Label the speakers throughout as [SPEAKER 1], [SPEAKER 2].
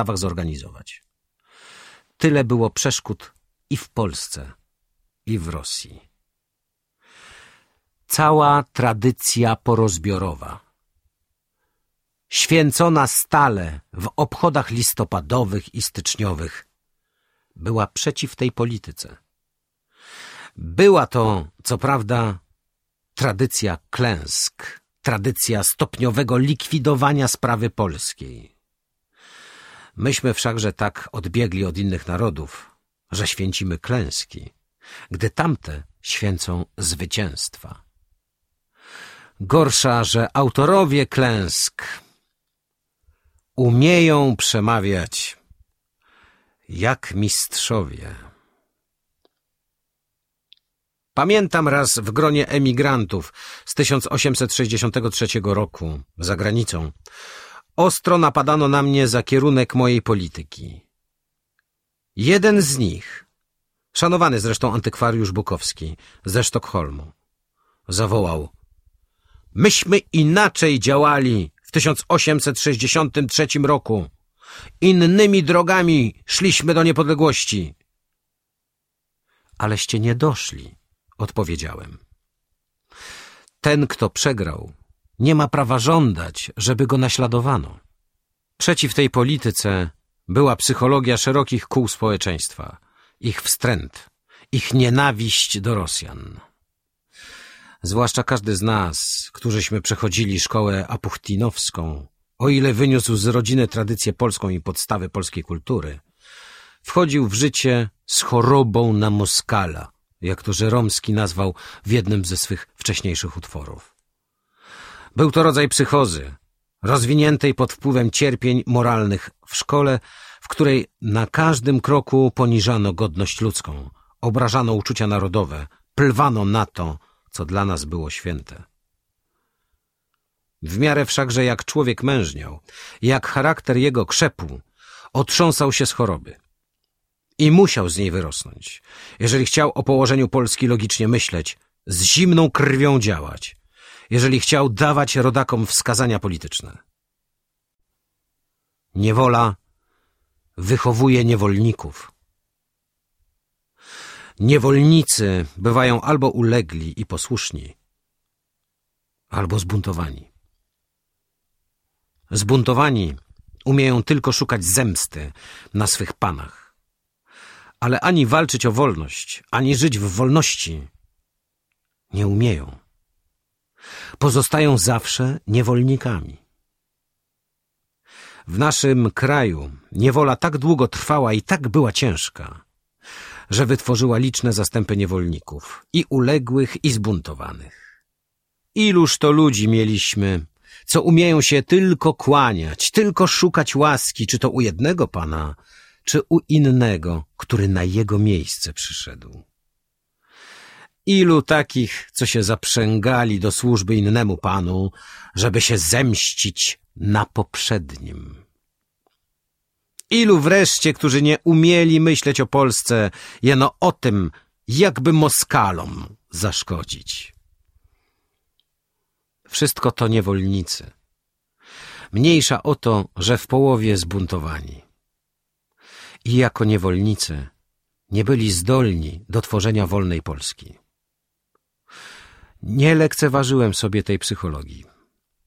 [SPEAKER 1] podstawach zorganizować. Tyle było przeszkód i w Polsce, i w Rosji. Cała tradycja porozbiorowa, święcona stale w obchodach listopadowych i styczniowych, była przeciw tej polityce. Była to, co prawda, tradycja klęsk, tradycja stopniowego likwidowania sprawy polskiej. Myśmy wszakże tak odbiegli od innych narodów, że święcimy klęski, gdy tamte święcą zwycięstwa. Gorsza, że autorowie klęsk umieją przemawiać jak mistrzowie. Pamiętam raz w gronie emigrantów z 1863 roku za granicą. Ostro napadano na mnie za kierunek mojej polityki. Jeden z nich, szanowany zresztą antykwariusz Bukowski ze Sztokholmu, zawołał Myśmy inaczej działali w 1863 roku. Innymi drogami szliśmy do niepodległości. Aleście nie doszli, odpowiedziałem. Ten, kto przegrał, nie ma prawa żądać, żeby go naśladowano. Przeciw tej polityce była psychologia szerokich kół społeczeństwa, ich wstręt, ich nienawiść do Rosjan. Zwłaszcza każdy z nas, którzyśmy przechodzili szkołę apuchtinowską, o ile wyniósł z rodziny tradycję polską i podstawy polskiej kultury, wchodził w życie z chorobą na Moskala, jak to Żeromski nazwał w jednym ze swych wcześniejszych utworów. Był to rodzaj psychozy, rozwiniętej pod wpływem cierpień moralnych w szkole, w której na każdym kroku poniżano godność ludzką, obrażano uczucia narodowe, plwano na to, co dla nas było święte. W miarę wszakże jak człowiek mężniał, jak charakter jego krzepł, otrząsał się z choroby. I musiał z niej wyrosnąć, jeżeli chciał o położeniu Polski logicznie myśleć, z zimną krwią działać, jeżeli chciał dawać rodakom wskazania polityczne. Niewola wychowuje niewolników. Niewolnicy bywają albo ulegli i posłuszni, albo zbuntowani. Zbuntowani umieją tylko szukać zemsty na swych panach. Ale ani walczyć o wolność, ani żyć w wolności nie umieją. Pozostają zawsze niewolnikami. W naszym kraju niewola tak długo trwała i tak była ciężka, że wytworzyła liczne zastępy niewolników, i uległych, i zbuntowanych. Iluż to ludzi mieliśmy, co umieją się tylko kłaniać, tylko szukać łaski, czy to u jednego pana, czy u innego, który na jego miejsce przyszedł. Ilu takich, co się zaprzęgali do służby innemu panu, żeby się zemścić na poprzednim. Ilu wreszcie, którzy nie umieli myśleć o Polsce, jeno o tym, jakby Moskalom zaszkodzić. Wszystko to niewolnicy. Mniejsza o to, że w połowie zbuntowani. I jako niewolnicy nie byli zdolni do tworzenia wolnej Polski. Nie lekceważyłem sobie tej psychologii.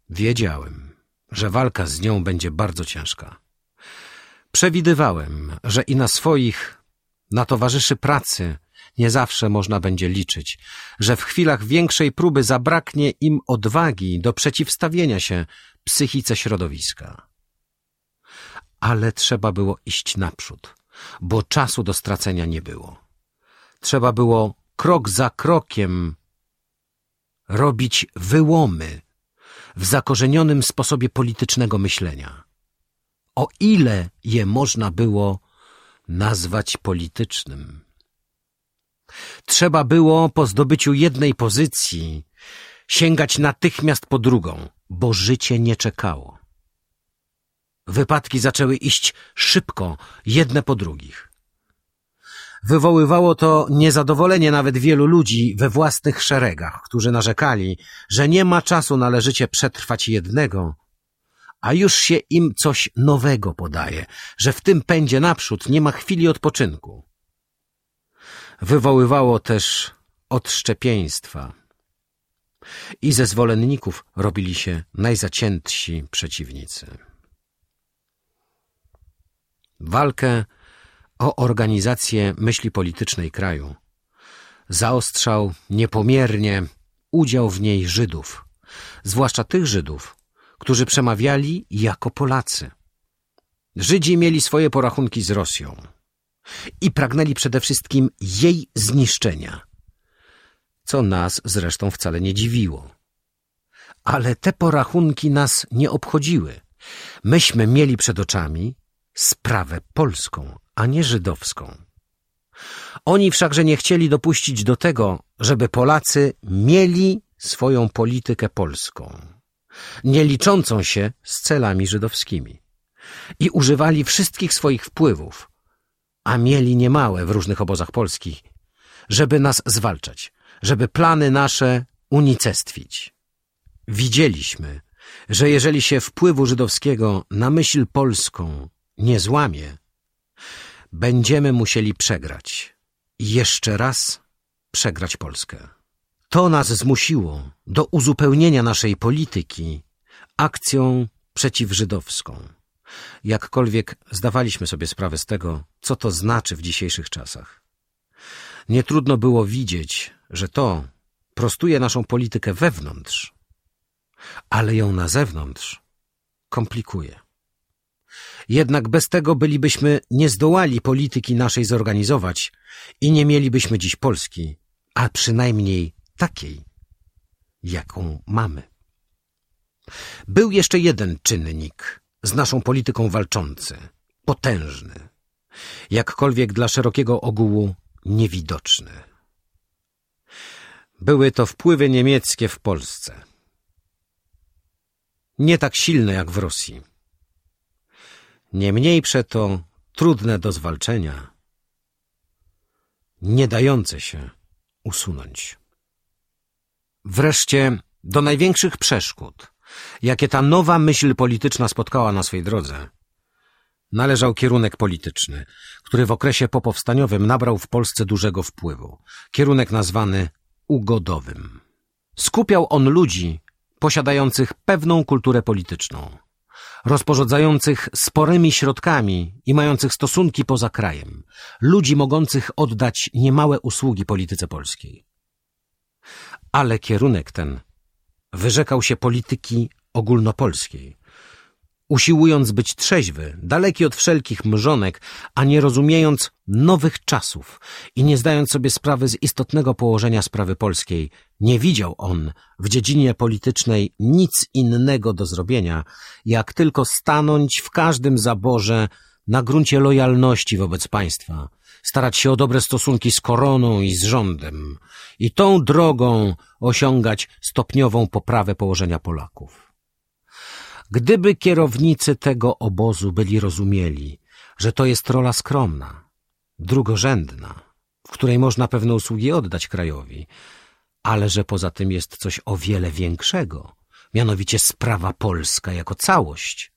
[SPEAKER 1] Wiedziałem, że walka z nią będzie bardzo ciężka. Przewidywałem, że i na swoich, na towarzyszy pracy nie zawsze można będzie liczyć, że w chwilach większej próby zabraknie im odwagi do przeciwstawienia się psychice środowiska. Ale trzeba było iść naprzód, bo czasu do stracenia nie było. Trzeba było krok za krokiem robić wyłomy w zakorzenionym sposobie politycznego myślenia. O ile je można było nazwać politycznym. Trzeba było po zdobyciu jednej pozycji sięgać natychmiast po drugą, bo życie nie czekało. Wypadki zaczęły iść szybko, jedne po drugich. Wywoływało to niezadowolenie nawet wielu ludzi we własnych szeregach, którzy narzekali, że nie ma czasu należycie przetrwać jednego, a już się im coś nowego podaje, że w tym pędzie naprzód nie ma chwili odpoczynku. Wywoływało też odszczepieństwa i ze zwolenników robili się najzaciętsi przeciwnicy. Walkę o organizację myśli politycznej kraju zaostrzał niepomiernie udział w niej Żydów, zwłaszcza tych Żydów, którzy przemawiali jako Polacy. Żydzi mieli swoje porachunki z Rosją i pragnęli przede wszystkim jej zniszczenia, co nas zresztą wcale nie dziwiło. Ale te porachunki nas nie obchodziły. Myśmy mieli przed oczami sprawę polską, a nie żydowską. Oni wszakże nie chcieli dopuścić do tego, żeby Polacy mieli swoją politykę polską, nie liczącą się z celami żydowskimi. I używali wszystkich swoich wpływów, a mieli niemałe w różnych obozach polskich, żeby nas zwalczać, żeby plany nasze unicestwić. Widzieliśmy, że jeżeli się wpływu żydowskiego na myśl polską nie złamie, będziemy musieli przegrać. Jeszcze raz przegrać Polskę. To nas zmusiło do uzupełnienia naszej polityki akcją przeciwżydowską. Jakkolwiek zdawaliśmy sobie sprawę z tego, co to znaczy w dzisiejszych czasach. Nie trudno było widzieć, że to prostuje naszą politykę wewnątrz, ale ją na zewnątrz komplikuje. Jednak bez tego bylibyśmy nie zdołali polityki naszej zorganizować i nie mielibyśmy dziś Polski, a przynajmniej takiej, jaką mamy. Był jeszcze jeden czynnik z naszą polityką walczący, potężny, jakkolwiek dla szerokiego ogółu niewidoczny. Były to wpływy niemieckie w Polsce. Nie tak silne jak w Rosji nie mniej przeto trudne do zwalczenia, nie dające się usunąć. Wreszcie do największych przeszkód, jakie ta nowa myśl polityczna spotkała na swej drodze, należał kierunek polityczny, który w okresie popowstaniowym nabrał w Polsce dużego wpływu. Kierunek nazwany ugodowym. Skupiał on ludzi posiadających pewną kulturę polityczną, rozporządzających sporymi środkami i mających stosunki poza krajem, ludzi mogących oddać niemałe usługi polityce polskiej. Ale kierunek ten wyrzekał się polityki ogólnopolskiej, usiłując być trzeźwy, daleki od wszelkich mrzonek, a nie rozumiejąc nowych czasów i nie zdając sobie sprawy z istotnego położenia sprawy polskiej, nie widział on w dziedzinie politycznej nic innego do zrobienia, jak tylko stanąć w każdym zaborze na gruncie lojalności wobec państwa, starać się o dobre stosunki z koroną i z rządem i tą drogą osiągać stopniową poprawę położenia Polaków. Gdyby kierownicy tego obozu byli rozumieli, że to jest rola skromna, drugorzędna, w której można pewne usługi oddać krajowi, ale że poza tym jest coś o wiele większego, mianowicie sprawa polska jako całość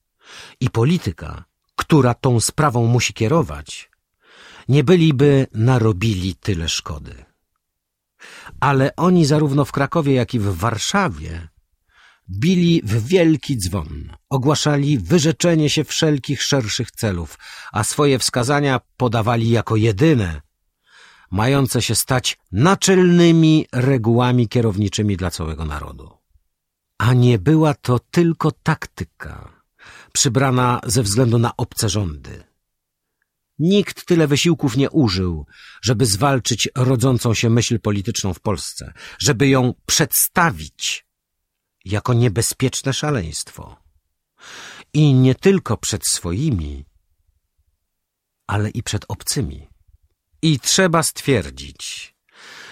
[SPEAKER 1] i polityka, która tą sprawą musi kierować, nie byliby narobili tyle szkody. Ale oni zarówno w Krakowie, jak i w Warszawie bili w wielki dzwon, ogłaszali wyrzeczenie się wszelkich szerszych celów, a swoje wskazania podawali jako jedyne, mające się stać naczelnymi regułami kierowniczymi dla całego narodu. A nie była to tylko taktyka, przybrana ze względu na obce rządy. Nikt tyle wysiłków nie użył, żeby zwalczyć rodzącą się myśl polityczną w Polsce, żeby ją przedstawić jako niebezpieczne szaleństwo. I nie tylko przed swoimi, ale i przed obcymi. I trzeba stwierdzić,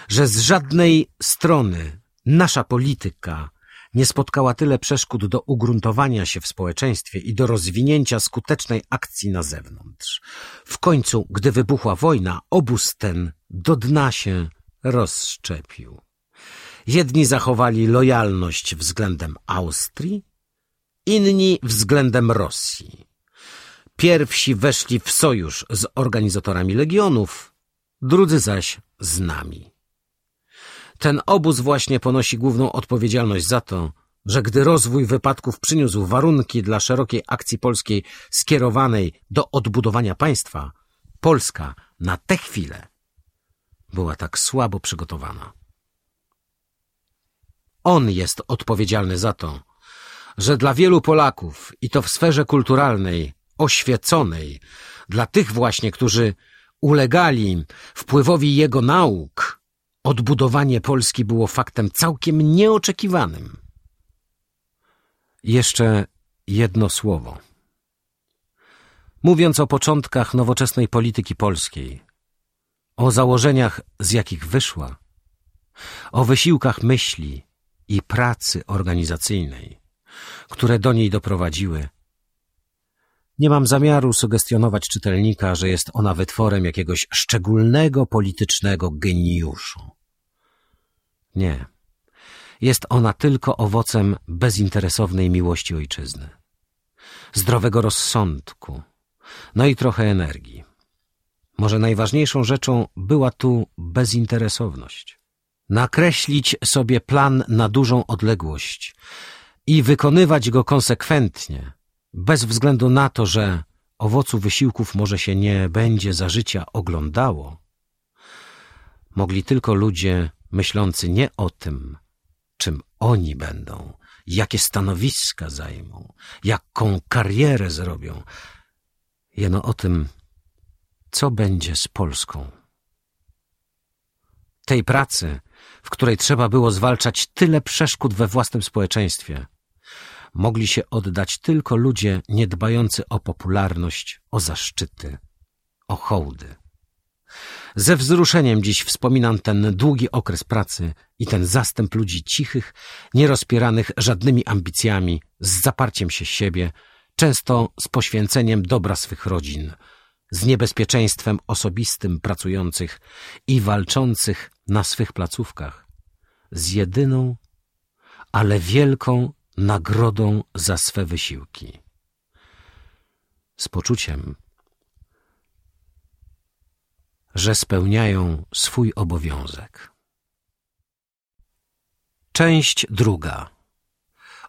[SPEAKER 1] że z żadnej strony nasza polityka nie spotkała tyle przeszkód do ugruntowania się w społeczeństwie i do rozwinięcia skutecznej akcji na zewnątrz. W końcu, gdy wybuchła wojna, obóz ten do dna się rozszczepił. Jedni zachowali lojalność względem Austrii, inni względem Rosji. Pierwsi weszli w sojusz z organizatorami legionów, drudzy zaś z nami. Ten obóz właśnie ponosi główną odpowiedzialność za to, że gdy rozwój wypadków przyniósł warunki dla szerokiej akcji polskiej skierowanej do odbudowania państwa, Polska na tę chwilę była tak słabo przygotowana. On jest odpowiedzialny za to, że dla wielu Polaków, i to w sferze kulturalnej, oświeconej, dla tych właśnie, którzy ulegali wpływowi jego nauk, odbudowanie Polski było faktem całkiem nieoczekiwanym. Jeszcze jedno słowo. Mówiąc o początkach nowoczesnej polityki polskiej, o założeniach, z jakich wyszła, o wysiłkach myśli i pracy organizacyjnej, które do niej doprowadziły, nie mam zamiaru sugestionować czytelnika, że jest ona wytworem jakiegoś szczególnego politycznego geniuszu. Nie. Jest ona tylko owocem bezinteresownej miłości ojczyzny, zdrowego rozsądku, no i trochę energii. Może najważniejszą rzeczą była tu bezinteresowność. Nakreślić sobie plan na dużą odległość i wykonywać go konsekwentnie, bez względu na to, że owocu wysiłków może się nie będzie za życia oglądało, mogli tylko ludzie myślący nie o tym, czym oni będą, jakie stanowiska zajmą, jaką karierę zrobią, jeno o tym, co będzie z Polską. Tej pracy, w której trzeba było zwalczać tyle przeszkód we własnym społeczeństwie, mogli się oddać tylko ludzie niedbający o popularność, o zaszczyty, o hołdy. Ze wzruszeniem dziś wspominam ten długi okres pracy i ten zastęp ludzi cichych, nierozpieranych żadnymi ambicjami, z zaparciem się siebie, często z poświęceniem dobra swych rodzin, z niebezpieczeństwem osobistym pracujących i walczących na swych placówkach, z jedyną, ale wielką nagrodą za swe wysiłki. Z poczuciem, że spełniają swój obowiązek. Część druga.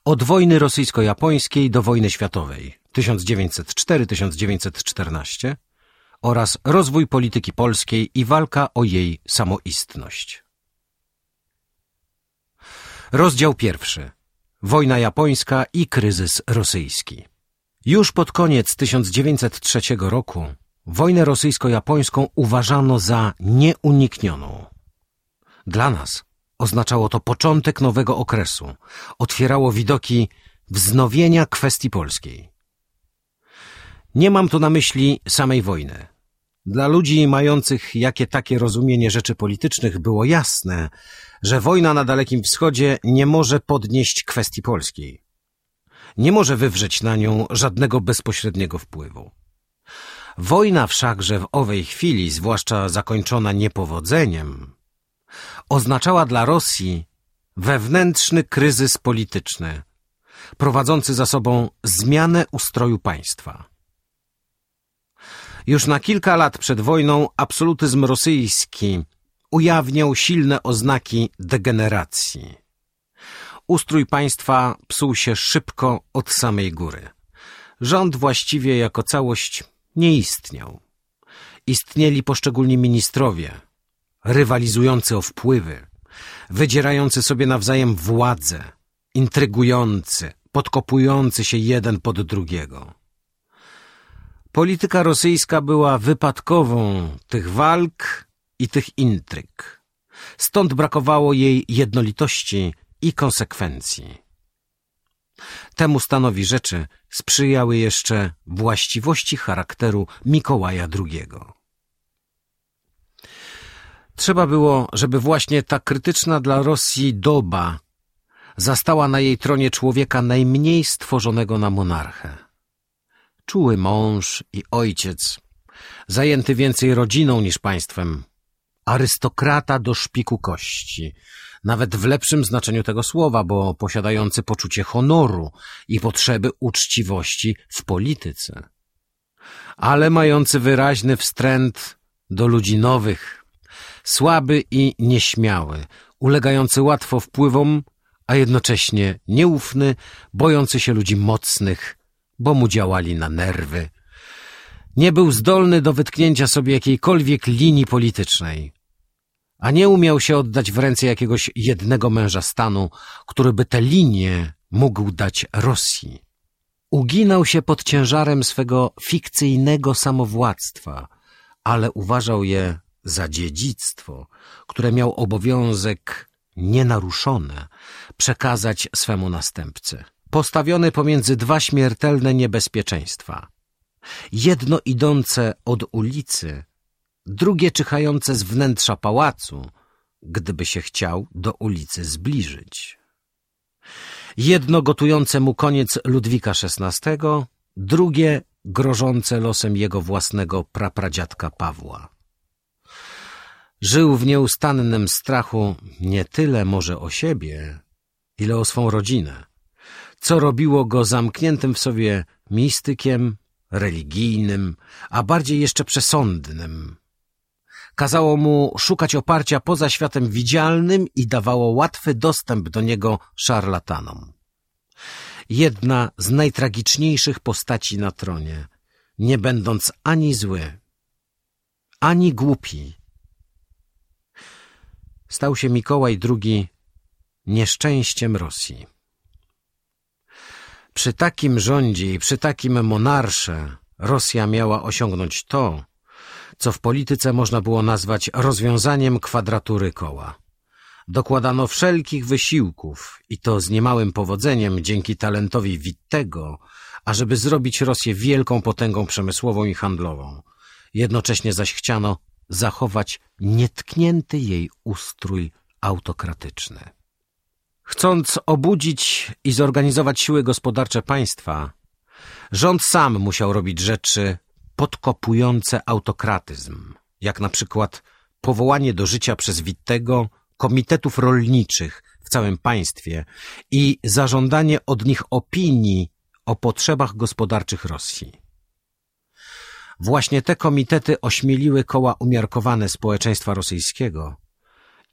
[SPEAKER 1] Od wojny rosyjsko-japońskiej do wojny światowej 1904-1914 oraz rozwój polityki polskiej i walka o jej samoistność. Rozdział pierwszy. Wojna japońska i kryzys rosyjski. Już pod koniec 1903 roku wojnę rosyjsko-japońską uważano za nieuniknioną. Dla nas oznaczało to początek nowego okresu, otwierało widoki wznowienia kwestii polskiej. Nie mam tu na myśli samej wojny. Dla ludzi mających jakie takie rozumienie rzeczy politycznych było jasne, że wojna na Dalekim Wschodzie nie może podnieść kwestii polskiej. Nie może wywrzeć na nią żadnego bezpośredniego wpływu. Wojna wszakże w owej chwili, zwłaszcza zakończona niepowodzeniem, oznaczała dla Rosji wewnętrzny kryzys polityczny, prowadzący za sobą zmianę ustroju państwa. Już na kilka lat przed wojną absolutyzm rosyjski ujawniał silne oznaki degeneracji. Ustrój państwa psuł się szybko od samej góry. Rząd właściwie jako całość nie istniał. Istnieli poszczególni ministrowie, rywalizujący o wpływy, wydzierający sobie nawzajem władzę, intrygujący, podkopujący się jeden pod drugiego. Polityka rosyjska była wypadkową tych walk i tych intryg. Stąd brakowało jej jednolitości i konsekwencji. Temu stanowi rzeczy sprzyjały jeszcze właściwości charakteru Mikołaja II. Trzeba było, żeby właśnie ta krytyczna dla Rosji doba zastała na jej tronie człowieka najmniej stworzonego na monarchę. Czuły mąż i ojciec, zajęty więcej rodziną niż państwem, arystokrata do szpiku kości, nawet w lepszym znaczeniu tego słowa, bo posiadający poczucie honoru i potrzeby uczciwości w polityce, ale mający wyraźny wstręt do ludzi nowych, słaby i nieśmiały, ulegający łatwo wpływom, a jednocześnie nieufny, bojący się ludzi mocnych, bo mu działali na nerwy. Nie był zdolny do wytknięcia sobie jakiejkolwiek linii politycznej, a nie umiał się oddać w ręce jakiegoś jednego męża stanu, który by tę linię mógł dać Rosji. Uginał się pod ciężarem swego fikcyjnego samowładztwa, ale uważał je za dziedzictwo, które miał obowiązek nienaruszone przekazać swemu następcy. Postawiony pomiędzy dwa śmiertelne niebezpieczeństwa. Jedno idące od ulicy, drugie czyhające z wnętrza pałacu, gdyby się chciał do ulicy zbliżyć. Jedno gotujące mu koniec Ludwika XVI, drugie grożące losem jego własnego prapradziadka Pawła. Żył w nieustannym strachu nie tyle może o siebie, ile o swą rodzinę, co robiło go zamkniętym w sobie mistykiem, religijnym, a bardziej jeszcze przesądnym. Kazało mu szukać oparcia poza światem widzialnym i dawało łatwy dostęp do niego szarlatanom. Jedna z najtragiczniejszych postaci na tronie, nie będąc ani zły, ani głupi, stał się Mikołaj II nieszczęściem Rosji. Przy takim rządzie i przy takim monarsze Rosja miała osiągnąć to, co w polityce można było nazwać rozwiązaniem kwadratury koła. Dokładano wszelkich wysiłków i to z niemałym powodzeniem dzięki talentowi Wittego, ażeby zrobić Rosję wielką potęgą przemysłową i handlową. Jednocześnie zaś chciano zachować nietknięty jej ustrój autokratyczny. Chcąc obudzić i zorganizować siły gospodarcze państwa, rząd sam musiał robić rzeczy podkopujące autokratyzm, jak na przykład powołanie do życia przez Wittego komitetów rolniczych w całym państwie i zażądanie od nich opinii o potrzebach gospodarczych Rosji. Właśnie te komitety ośmieliły koła umiarkowane społeczeństwa rosyjskiego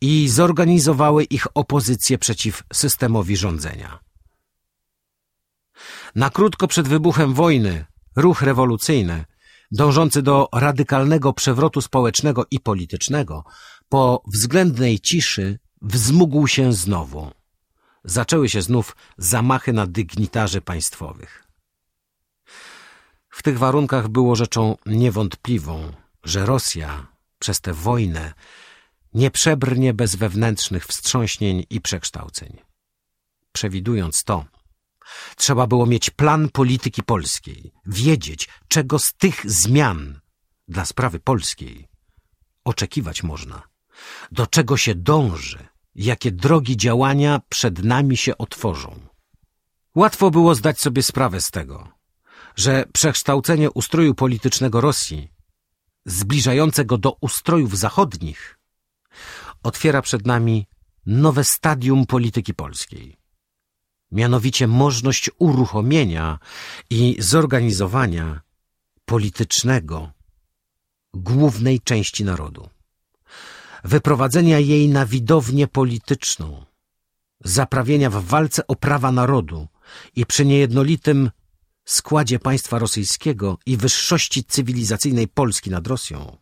[SPEAKER 1] i zorganizowały ich opozycję przeciw systemowi rządzenia. Na krótko przed wybuchem wojny ruch rewolucyjny, dążący do radykalnego przewrotu społecznego i politycznego, po względnej ciszy wzmógł się znowu. Zaczęły się znów zamachy na dygnitarzy państwowych. W tych warunkach było rzeczą niewątpliwą, że Rosja przez tę wojnę nie przebrnie bez wewnętrznych wstrząśnień i przekształceń. Przewidując to, trzeba było mieć plan polityki polskiej, wiedzieć, czego z tych zmian dla sprawy polskiej oczekiwać można, do czego się dąży, jakie drogi działania przed nami się otworzą. Łatwo było zdać sobie sprawę z tego, że przekształcenie ustroju politycznego Rosji, zbliżające go do ustrojów zachodnich, otwiera przed nami nowe stadium polityki polskiej. Mianowicie możliwość uruchomienia i zorganizowania politycznego głównej części narodu. Wyprowadzenia jej na widownię polityczną, zaprawienia w walce o prawa narodu i przy niejednolitym składzie państwa rosyjskiego i wyższości cywilizacyjnej Polski nad Rosją,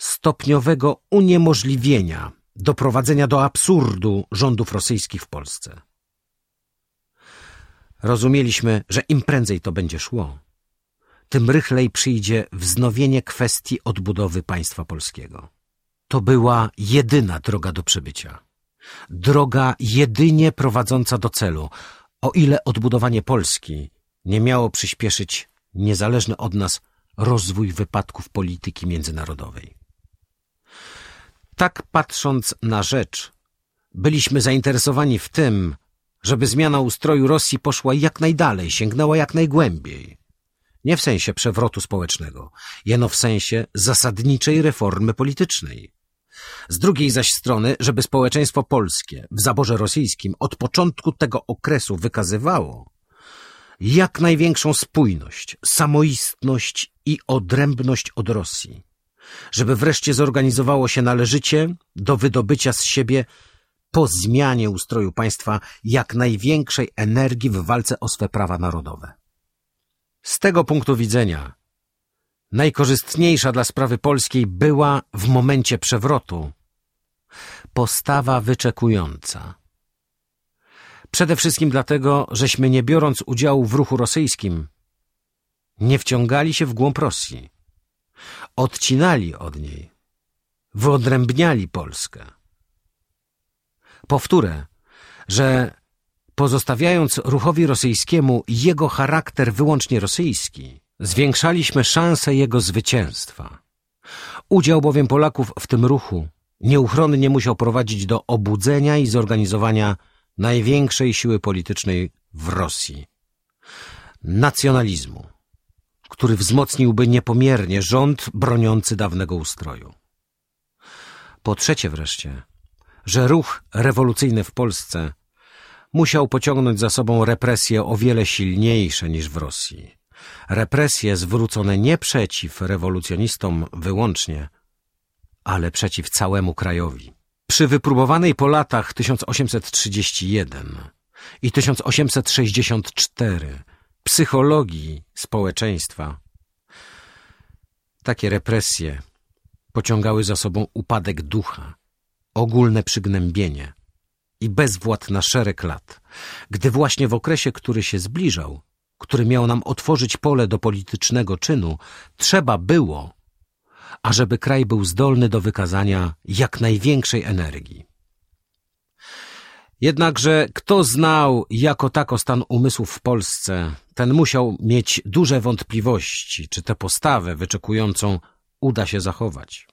[SPEAKER 1] stopniowego uniemożliwienia doprowadzenia do absurdu rządów rosyjskich w Polsce. Rozumieliśmy, że im prędzej to będzie szło, tym rychlej przyjdzie wznowienie kwestii odbudowy państwa polskiego. To była jedyna droga do przebycia. Droga jedynie prowadząca do celu, o ile odbudowanie Polski nie miało przyspieszyć niezależny od nas rozwój wypadków polityki międzynarodowej. Tak patrząc na rzecz, byliśmy zainteresowani w tym, żeby zmiana ustroju Rosji poszła jak najdalej, sięgnęła jak najgłębiej. Nie w sensie przewrotu społecznego, jeno w sensie zasadniczej reformy politycznej. Z drugiej zaś strony, żeby społeczeństwo polskie w zaborze rosyjskim od początku tego okresu wykazywało jak największą spójność, samoistność i odrębność od Rosji, żeby wreszcie zorganizowało się należycie do wydobycia z siebie po zmianie ustroju państwa jak największej energii w walce o swe prawa narodowe. Z tego punktu widzenia najkorzystniejsza dla sprawy polskiej była w momencie przewrotu postawa wyczekująca. Przede wszystkim dlatego, żeśmy nie biorąc udziału w ruchu rosyjskim, nie wciągali się w głąb Rosji. Odcinali od niej, wyodrębniali Polskę. Powtórę, że pozostawiając ruchowi rosyjskiemu jego charakter wyłącznie rosyjski, zwiększaliśmy szanse jego zwycięstwa. Udział bowiem Polaków w tym ruchu nieuchronnie musiał prowadzić do obudzenia i zorganizowania największej siły politycznej w Rosji nacjonalizmu, który wzmocniłby niepomiernie rząd broniący dawnego ustroju. Po trzecie wreszcie, że ruch rewolucyjny w Polsce musiał pociągnąć za sobą represje o wiele silniejsze niż w Rosji. Represje zwrócone nie przeciw rewolucjonistom wyłącznie, ale przeciw całemu krajowi. Przy wypróbowanej po latach 1831 i 1864 psychologii społeczeństwa takie represje pociągały za sobą upadek ducha, ogólne przygnębienie i bezwład na szereg lat, gdy właśnie w okresie, który się zbliżał, który miał nam otworzyć pole do politycznego czynu, trzeba było, ażeby kraj był zdolny do wykazania jak największej energii. Jednakże kto znał jako tako stan umysłów w Polsce, ten musiał mieć duże wątpliwości, czy tę postawę wyczekującą uda się zachować.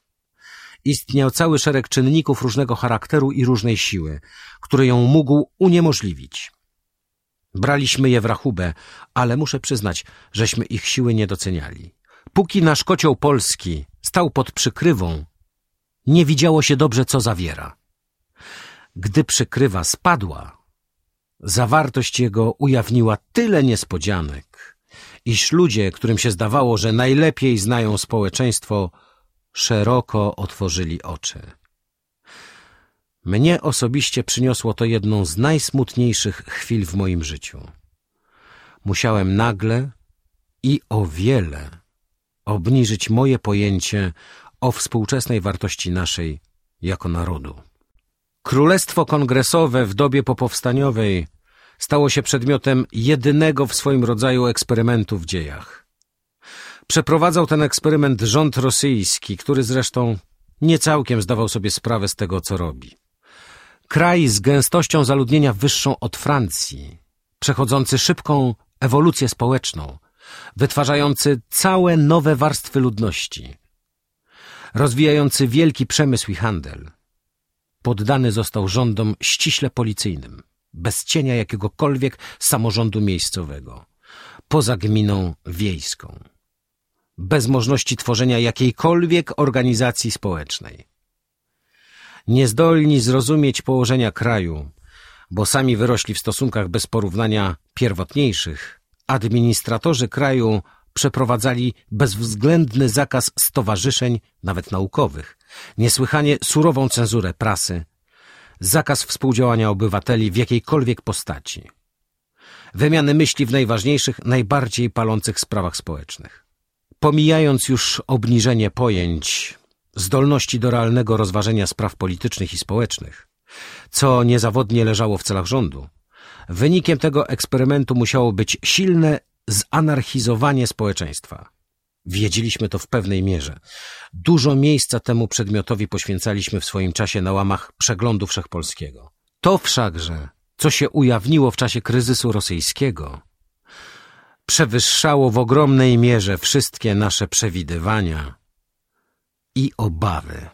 [SPEAKER 1] Istniał cały szereg czynników różnego charakteru i różnej siły, który ją mógł uniemożliwić. Braliśmy je w rachubę, ale muszę przyznać, żeśmy ich siły nie doceniali. Póki nasz kocioł polski stał pod przykrywą, nie widziało się dobrze, co zawiera. Gdy przykrywa spadła, zawartość jego ujawniła tyle niespodzianek, iż ludzie, którym się zdawało, że najlepiej znają społeczeństwo, szeroko otworzyli oczy. Mnie osobiście przyniosło to jedną z najsmutniejszych chwil w moim życiu. Musiałem nagle i o wiele obniżyć moje pojęcie o współczesnej wartości naszej jako narodu. Królestwo kongresowe w dobie popowstaniowej stało się przedmiotem jedynego w swoim rodzaju eksperymentu w dziejach. Przeprowadzał ten eksperyment rząd rosyjski, który zresztą nie całkiem zdawał sobie sprawę z tego, co robi. Kraj z gęstością zaludnienia wyższą od Francji, przechodzący szybką ewolucję społeczną, wytwarzający całe nowe warstwy ludności, rozwijający wielki przemysł i handel, poddany został rządom ściśle policyjnym, bez cienia jakiegokolwiek samorządu miejscowego, poza gminą wiejską, bez możliwości tworzenia jakiejkolwiek organizacji społecznej. Niezdolni zrozumieć położenia kraju, bo sami wyrośli w stosunkach bez porównania pierwotniejszych, administratorzy kraju przeprowadzali bezwzględny zakaz stowarzyszeń, nawet naukowych, niesłychanie surową cenzurę prasy, zakaz współdziałania obywateli w jakiejkolwiek postaci, wymiany myśli w najważniejszych, najbardziej palących sprawach społecznych. Pomijając już obniżenie pojęć, zdolności do realnego rozważenia spraw politycznych i społecznych, co niezawodnie leżało w celach rządu, wynikiem tego eksperymentu musiało być silne zanarchizowanie społeczeństwa. Wiedzieliśmy to w pewnej mierze. Dużo miejsca temu przedmiotowi poświęcaliśmy w swoim czasie na łamach przeglądu wszechpolskiego. To wszakże, co się ujawniło w czasie kryzysu rosyjskiego, przewyższało w ogromnej mierze wszystkie nasze przewidywania i obawy.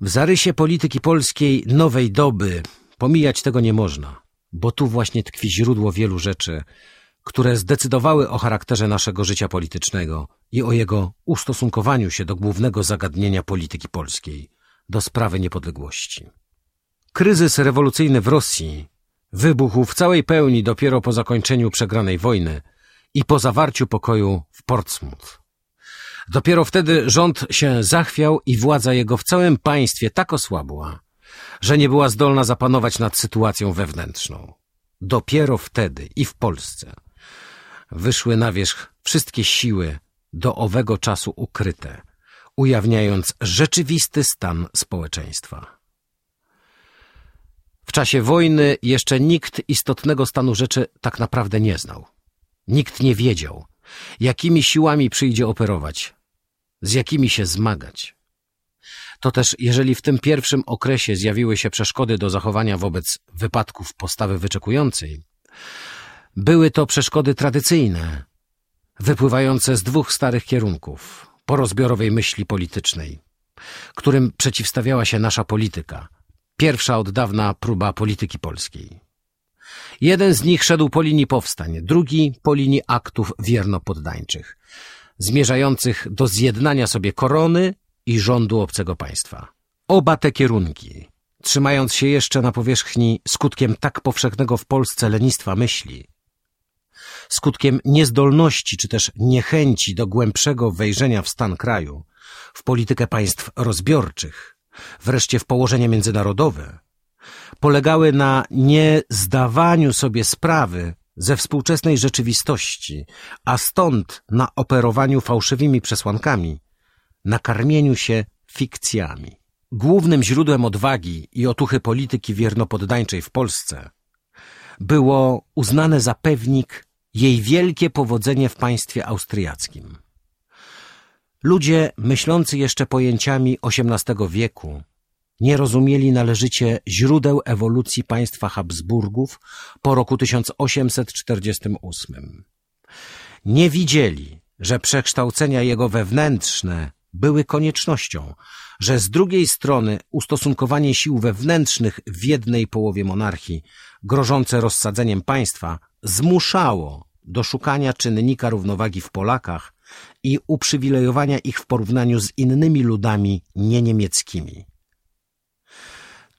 [SPEAKER 1] W zarysie polityki polskiej nowej doby pomijać tego nie można, bo tu właśnie tkwi źródło wielu rzeczy, które zdecydowały o charakterze naszego życia politycznego i o jego ustosunkowaniu się do głównego zagadnienia polityki polskiej, do sprawy niepodległości. Kryzys rewolucyjny w Rosji wybuchł w całej pełni dopiero po zakończeniu przegranej wojny i po zawarciu pokoju w Portsmouth. Dopiero wtedy rząd się zachwiał i władza jego w całym państwie tak osłabła, że nie była zdolna zapanować nad sytuacją wewnętrzną. Dopiero wtedy i w Polsce wyszły na wierzch wszystkie siły do owego czasu ukryte, ujawniając rzeczywisty stan społeczeństwa. W czasie wojny jeszcze nikt istotnego stanu rzeczy tak naprawdę nie znał. Nikt nie wiedział, jakimi siłami przyjdzie operować, z jakimi się zmagać. To też, jeżeli w tym pierwszym okresie zjawiły się przeszkody do zachowania wobec wypadków postawy wyczekującej, były to przeszkody tradycyjne, wypływające z dwóch starych kierunków porozbiorowej myśli politycznej, którym przeciwstawiała się nasza polityka, pierwsza od dawna próba polityki polskiej. Jeden z nich szedł po linii powstań, drugi po linii aktów wiernopoddańczych, zmierzających do zjednania sobie korony i rządu obcego państwa. Oba te kierunki, trzymając się jeszcze na powierzchni skutkiem tak powszechnego w Polsce lenistwa myśli, skutkiem niezdolności czy też niechęci do głębszego wejrzenia w stan kraju, w politykę państw rozbiorczych, wreszcie w położenie międzynarodowe, polegały na niezdawaniu sobie sprawy ze współczesnej rzeczywistości, a stąd na operowaniu fałszywymi przesłankami, na karmieniu się fikcjami. Głównym źródłem odwagi i otuchy polityki wiernopoddańczej w Polsce było uznane za pewnik jej wielkie powodzenie w państwie austriackim. Ludzie myślący jeszcze pojęciami XVIII wieku nie rozumieli należycie źródeł ewolucji państwa Habsburgów po roku 1848. Nie widzieli, że przekształcenia jego wewnętrzne były koniecznością, że z drugiej strony ustosunkowanie sił wewnętrznych w jednej połowie monarchii, grożące rozsadzeniem państwa, zmuszało do szukania czynnika równowagi w Polakach i uprzywilejowania ich w porównaniu z innymi ludami nieniemieckimi.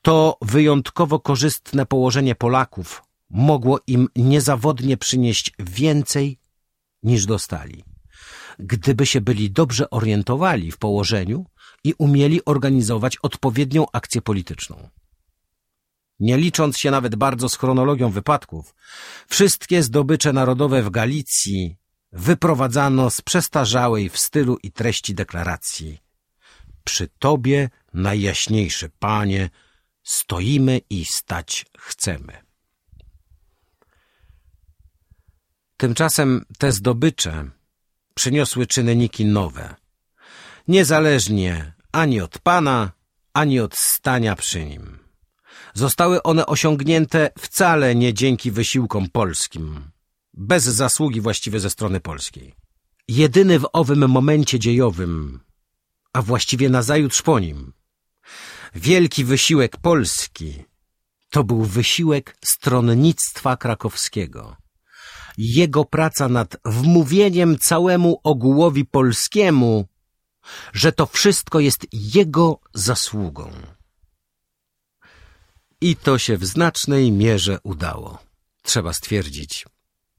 [SPEAKER 1] To wyjątkowo korzystne położenie Polaków mogło im niezawodnie przynieść więcej niż dostali, gdyby się byli dobrze orientowali w położeniu i umieli organizować odpowiednią akcję polityczną. Nie licząc się nawet bardzo z chronologią wypadków, wszystkie zdobycze narodowe w Galicji wyprowadzano z przestarzałej w stylu i treści deklaracji. Przy Tobie, najjaśniejszy Panie, stoimy i stać chcemy. Tymczasem te zdobycze przyniosły czynniki nowe, niezależnie ani od Pana, ani od stania przy nim. Zostały one osiągnięte wcale nie dzięki wysiłkom polskim, bez zasługi właściwie ze strony polskiej. Jedyny w owym momencie dziejowym, a właściwie nazajutrz po nim, wielki wysiłek Polski to był wysiłek stronnictwa krakowskiego. Jego praca nad wmówieniem całemu ogółowi polskiemu, że to wszystko jest jego zasługą. I to się w znacznej mierze udało, trzeba stwierdzić,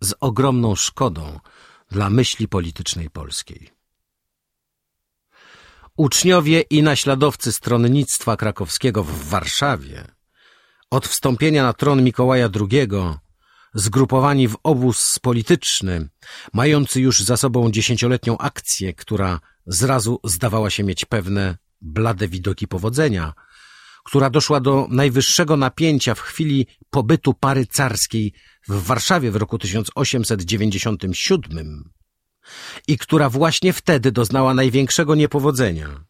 [SPEAKER 1] z ogromną szkodą dla myśli politycznej polskiej. Uczniowie i naśladowcy stronnictwa krakowskiego w Warszawie od wstąpienia na tron Mikołaja II zgrupowani w obóz polityczny, mający już za sobą dziesięcioletnią akcję, która zrazu zdawała się mieć pewne blade widoki powodzenia, która doszła do najwyższego napięcia w chwili pobytu pary carskiej w Warszawie w roku 1897 i która właśnie wtedy doznała największego niepowodzenia.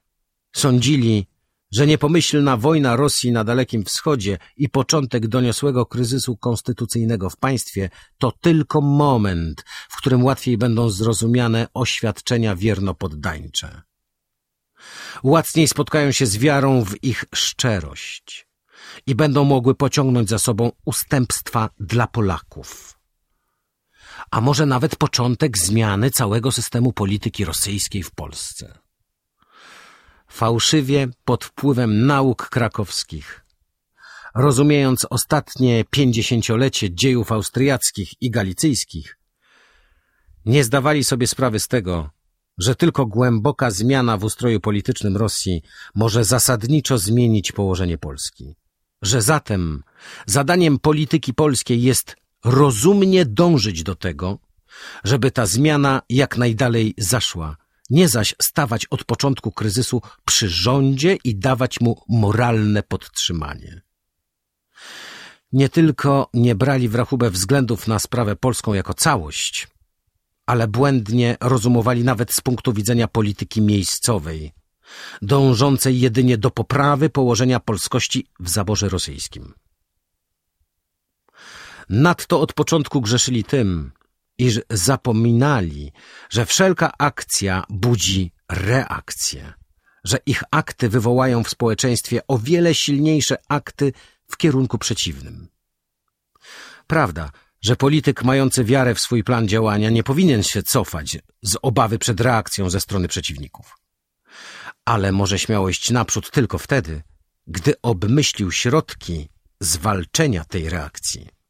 [SPEAKER 1] Sądzili, że niepomyślna wojna Rosji na Dalekim Wschodzie i początek doniosłego kryzysu konstytucyjnego w państwie to tylko moment, w którym łatwiej będą zrozumiane oświadczenia wiernopoddańcze łatwiej spotkają się z wiarą w ich szczerość i będą mogły pociągnąć za sobą ustępstwa dla Polaków. a może nawet początek zmiany całego systemu polityki rosyjskiej w Polsce. Fałszywie pod wpływem nauk krakowskich, rozumiejąc ostatnie pięćdziesięciolecie dziejów austriackich i galicyjskich, nie zdawali sobie sprawy z tego, że tylko głęboka zmiana w ustroju politycznym Rosji może zasadniczo zmienić położenie Polski. Że zatem zadaniem polityki polskiej jest rozumnie dążyć do tego, żeby ta zmiana jak najdalej zaszła, nie zaś stawać od początku kryzysu przy rządzie i dawać mu moralne podtrzymanie. Nie tylko nie brali w rachubę względów na sprawę polską jako całość, ale błędnie rozumowali nawet z punktu widzenia polityki miejscowej, dążącej jedynie do poprawy położenia polskości w zaborze rosyjskim. Nadto od początku grzeszyli tym, iż zapominali, że wszelka akcja budzi reakcję, że ich akty wywołają w społeczeństwie o wiele silniejsze akty w kierunku przeciwnym. Prawda, że polityk mający wiarę w swój plan działania nie powinien się cofać z obawy przed reakcją ze strony przeciwników. Ale może śmiało iść naprzód tylko wtedy, gdy obmyślił środki zwalczenia tej reakcji.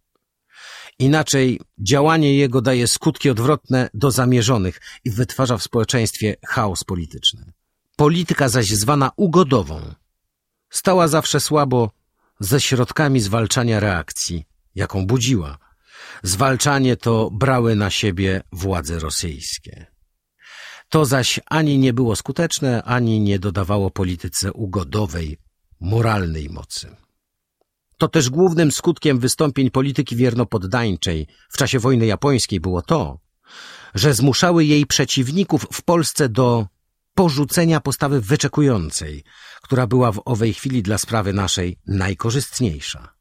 [SPEAKER 1] Inaczej działanie jego daje skutki odwrotne do zamierzonych i wytwarza w społeczeństwie chaos polityczny. Polityka zaś zwana ugodową stała zawsze słabo ze środkami zwalczania reakcji, jaką budziła. Zwalczanie to brały na siebie władze rosyjskie. To zaś ani nie było skuteczne, ani nie dodawało polityce ugodowej, moralnej mocy. To też głównym skutkiem wystąpień polityki wiernopoddańczej w czasie wojny japońskiej było to, że zmuszały jej przeciwników w Polsce do porzucenia postawy wyczekującej, która była w owej chwili dla sprawy naszej najkorzystniejsza.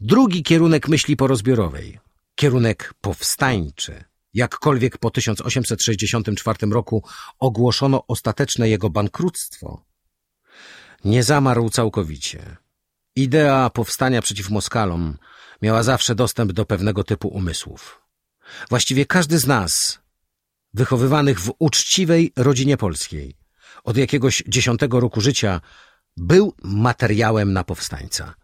[SPEAKER 1] Drugi kierunek myśli porozbiorowej, kierunek powstańczy, jakkolwiek po 1864 roku ogłoszono ostateczne jego bankructwo, nie zamarł całkowicie. Idea powstania przeciw Moskalom miała zawsze dostęp do pewnego typu umysłów. Właściwie każdy z nas, wychowywanych w uczciwej rodzinie polskiej, od jakiegoś dziesiątego roku życia, był materiałem na powstańca.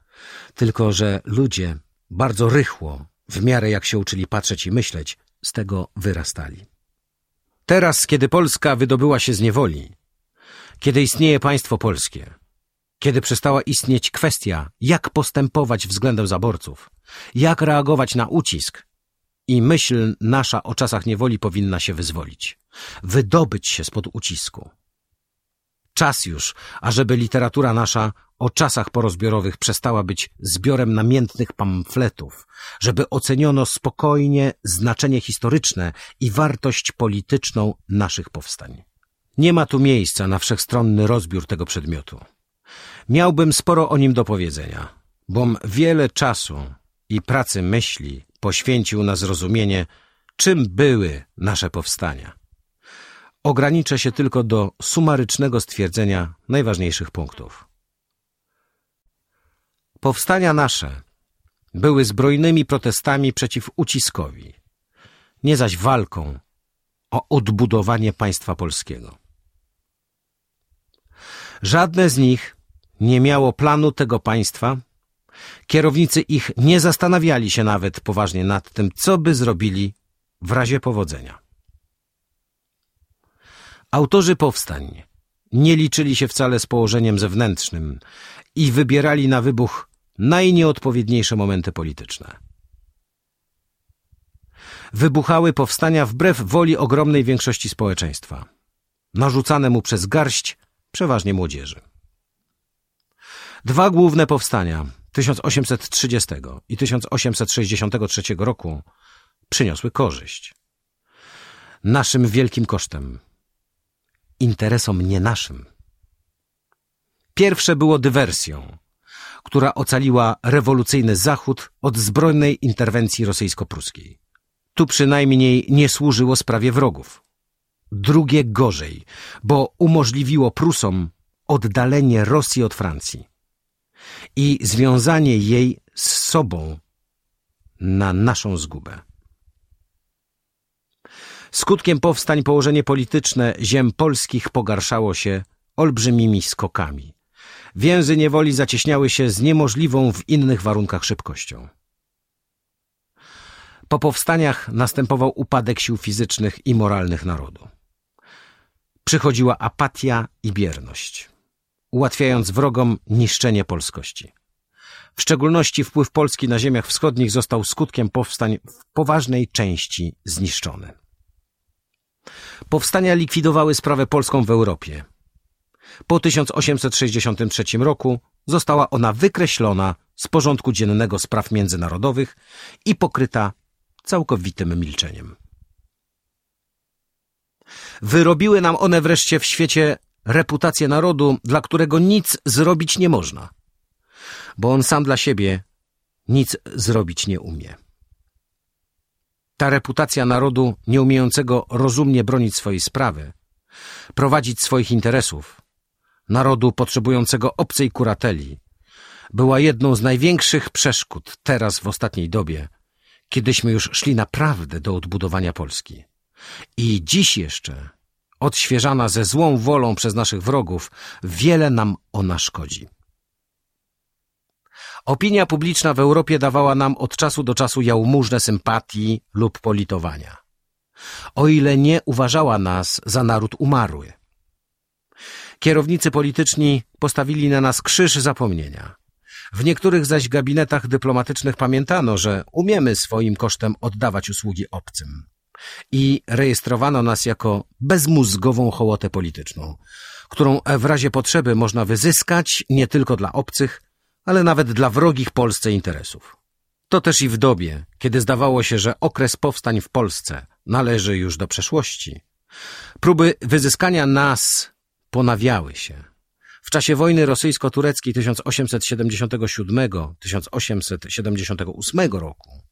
[SPEAKER 1] Tylko, że ludzie bardzo rychło, w miarę jak się uczyli patrzeć i myśleć, z tego wyrastali. Teraz, kiedy Polska wydobyła się z niewoli, kiedy istnieje państwo polskie, kiedy przestała istnieć kwestia, jak postępować względem zaborców, jak reagować na ucisk, i myśl nasza o czasach niewoli powinna się wyzwolić, wydobyć się spod ucisku. Czas już, ażeby literatura nasza o czasach porozbiorowych przestała być zbiorem namiętnych pamfletów, żeby oceniono spokojnie znaczenie historyczne i wartość polityczną naszych powstań. Nie ma tu miejsca na wszechstronny rozbiór tego przedmiotu. Miałbym sporo o nim do powiedzenia, bom wiele czasu i pracy myśli poświęcił na zrozumienie, czym były nasze powstania. Ograniczę się tylko do sumarycznego stwierdzenia najważniejszych punktów. Powstania nasze były zbrojnymi protestami przeciw uciskowi, nie zaś walką o odbudowanie państwa polskiego. Żadne z nich nie miało planu tego państwa, kierownicy ich nie zastanawiali się nawet poważnie nad tym, co by zrobili w razie powodzenia. Autorzy powstań nie liczyli się wcale z położeniem zewnętrznym i wybierali na wybuch najnieodpowiedniejsze momenty polityczne. Wybuchały powstania wbrew woli ogromnej większości społeczeństwa, narzucane mu przez garść przeważnie młodzieży. Dwa główne powstania 1830 i 1863 roku przyniosły korzyść. Naszym wielkim kosztem, interesom nie naszym. Pierwsze było dywersją, która ocaliła rewolucyjny Zachód od zbrojnej interwencji rosyjsko-pruskiej. Tu przynajmniej nie służyło sprawie wrogów. Drugie gorzej, bo umożliwiło Prusom oddalenie Rosji od Francji i związanie jej z sobą na naszą zgubę. Skutkiem powstań położenie polityczne ziem polskich pogarszało się olbrzymimi skokami. Więzy niewoli zacieśniały się z niemożliwą w innych warunkach szybkością. Po powstaniach następował upadek sił fizycznych i moralnych narodu. Przychodziła apatia i bierność, ułatwiając wrogom niszczenie polskości. W szczególności wpływ Polski na ziemiach wschodnich został skutkiem powstań w poważnej części zniszczony. Powstania likwidowały sprawę polską w Europie. Po 1863 roku została ona wykreślona z porządku dziennego spraw międzynarodowych i pokryta całkowitym milczeniem. Wyrobiły nam one wreszcie w świecie reputację narodu, dla którego nic zrobić nie można, bo on sam dla siebie nic zrobić nie umie. Ta reputacja narodu nieumiejącego rozumnie bronić swojej sprawy, prowadzić swoich interesów, narodu potrzebującego obcej kurateli, była jedną z największych przeszkód teraz w ostatniej dobie, kiedyśmy już szli naprawdę do odbudowania Polski. I dziś jeszcze, odświeżana ze złą wolą przez naszych wrogów, wiele nam ona szkodzi. Opinia publiczna w Europie dawała nam od czasu do czasu jałmużnę sympatii lub politowania. O ile nie uważała nas za naród umarły. Kierownicy polityczni postawili na nas krzyż zapomnienia. W niektórych zaś gabinetach dyplomatycznych pamiętano, że umiemy swoim kosztem oddawać usługi obcym. I rejestrowano nas jako bezmózgową hołotę polityczną, którą w razie potrzeby można wyzyskać nie tylko dla obcych, ale nawet dla wrogich Polsce interesów. To też i w dobie, kiedy zdawało się, że okres powstań w Polsce należy już do przeszłości. Próby wyzyskania nas ponawiały się. W czasie wojny rosyjsko-tureckiej 1877-1878 roku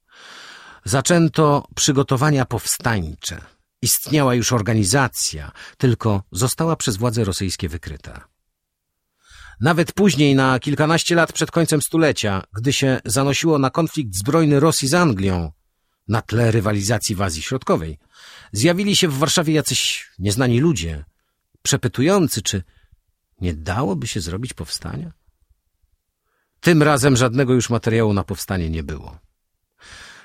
[SPEAKER 1] zaczęto przygotowania powstańcze. Istniała już organizacja, tylko została przez władze rosyjskie wykryta. Nawet później, na kilkanaście lat przed końcem stulecia, gdy się zanosiło na konflikt zbrojny Rosji z Anglią, na tle rywalizacji w Azji Środkowej, zjawili się w Warszawie jacyś nieznani ludzie, przepytujący, czy nie dałoby się zrobić powstania? Tym razem żadnego już materiału na powstanie nie było.